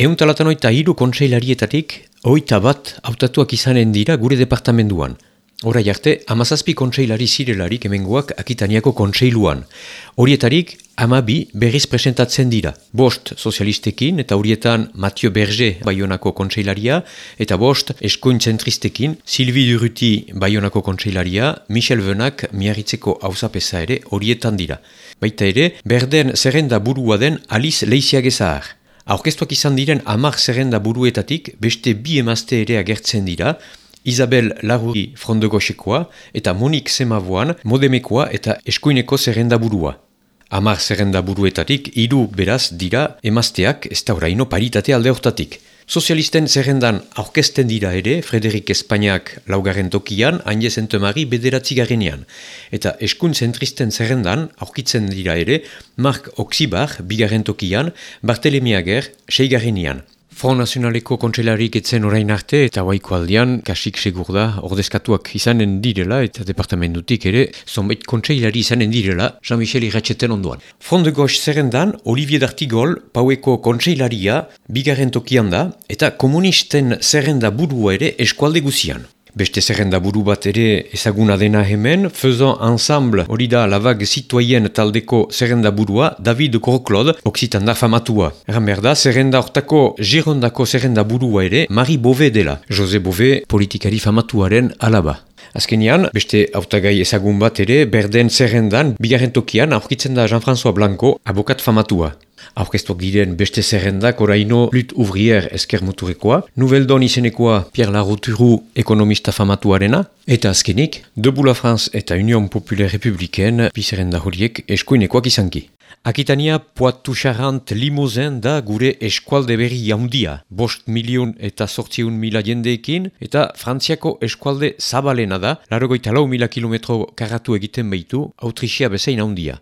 Eun talatanoita hiru kontseilarietatik, oita bat hautatuak izanen dira gure departamenduan. Hora jarte, amazazpi kontseilari zirelarik emengoak akitaniako kontseiluan. Horietarik, amabi berriz presentatzen dira. Bost sozialistekin eta horietan Mathieu Berger Bayonako kontseilaria eta bost eskoin zentristekin Sylvie Duruti Bayonako kontseilaria, Michel Venak miarritzeko hausapesa ere horietan dira. Baita ere, berden zerrenda burua den Alice Leiziagezahar. Aurkeztuak izan diren amak zerrenda buruetatik beste bi emazte ere agertzen dira, Isabel Laruri frondegoxekoa eta Monik Semavuan modemekoa eta eskuineko zerrenda burua. Amar zerrenda buruetatik, hiru beraz dira emazteak ez da oraino paritate alde hortatik. Sozialisten zerrendan aurkezten dira ere, Frederik Espainiak laugarren tokian, Agnez Entomari bederatzi garenean. Eta eskun zentristen zerrendan aurkitzen dira ere, Mark Oxibar bigarren tokian, Bartelemiager seigarenean. Front Nazionaleko kontselarik etzen orain arte eta waiko aldean kasik segur da ordezkatuak izanen direla eta departamentutik ere zonbait kontseilari izanen direla Jean-Michel Irratxeten onduan. Front de Gauche zerrendan Olivier Dartigol paueko kontseilaria bigarren tokian da eta komunisten zerrenda burua ere eskualde guzian. Beste zerrenda buru bat ere ezaguna dena hemen, Faisant Ensemble hori da lavag zituaien taldeko zerrenda burua David Groklod, oksitan da famatua. Erran behar da, zerrenda ortako Girondako zerrenda burua ere Marie Bove dela, Jose Bove politikari famatuaren alaba. Azkenean, beste autagai ezagun bat ere, berden zerrendan, bigarren tokian, aurkitzen da Jean-François Blanco, abokat famatua. Aurkeztuak diren beste zerrendak oraino lut ouvrier esker muturekoa, Nouveldon izenekoa Pierre Laroturu ekonomista famatuarena, eta azkenik, Debu la France eta Union Populaire Republiken bizerrenda horiek eskuinekoak izanki. Akitania poatu charant limozen da gure eskualde berri jaundia, bost milion eta sortziun mila jendeekin, eta Frantziako eskualde zabalena da, larogoita lau mila kilometro karatu egiten behitu, autrixia bezain haundia.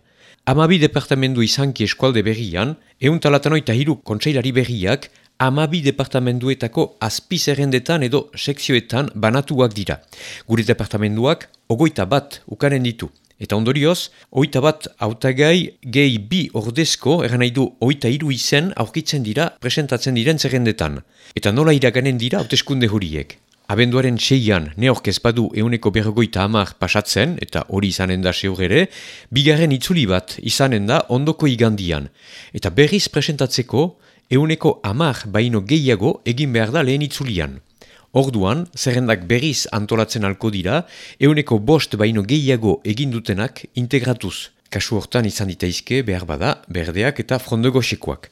Amabi departamendu izanki eskualde berrian, eun talatanoita hiru kontseilari berriak, amabi departamenduetako azpizerrendetan edo sekzioetan banatuak dira. Gure departamenduak, ogoita bat ukaren ditu. Eta ondorioz, oita bat autagai gehi bi ordezko, eran nahi du oita hiru izen aurkitzen dira presentatzen diren zerrendetan. Eta nola iraganen dira hauteskunde horiek. Abenduaren seian neorkez badu euneko berrogoita hamar pasatzen, eta hori izanen da seur ere, bigarren itzuli bat izanen da ondoko igandian. Eta berriz presentatzeko, euneko hamar baino gehiago egin behar da lehen itzulian. Orduan, zerrendak berriz antolatzen alko dira, euneko bost baino gehiago egin dutenak integratuz. Kasu hortan izan ditaizke behar bada, berdeak eta frondegosekoak.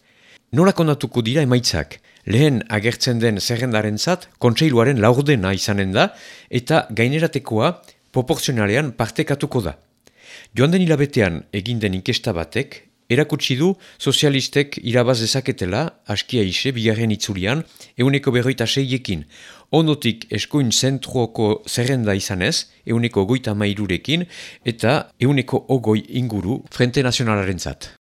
Nola kondatuko dira emaitzak? Lehen agertzen den zerrendaren zat, kontseiluaren laurdena izanen da, eta gaineratekoa proporzionalean partekatuko da. Joan den hilabetean egin den inkesta batek, erakutsi du sozialistek irabaz dezaketela, askia ise, bigarren itzulian, euneko berroita seiekin. Ondotik eskuin zentruoko zerrenda izanez, euneko goita mairurekin, eta euneko ogoi inguru Frente Nazionalaren zat.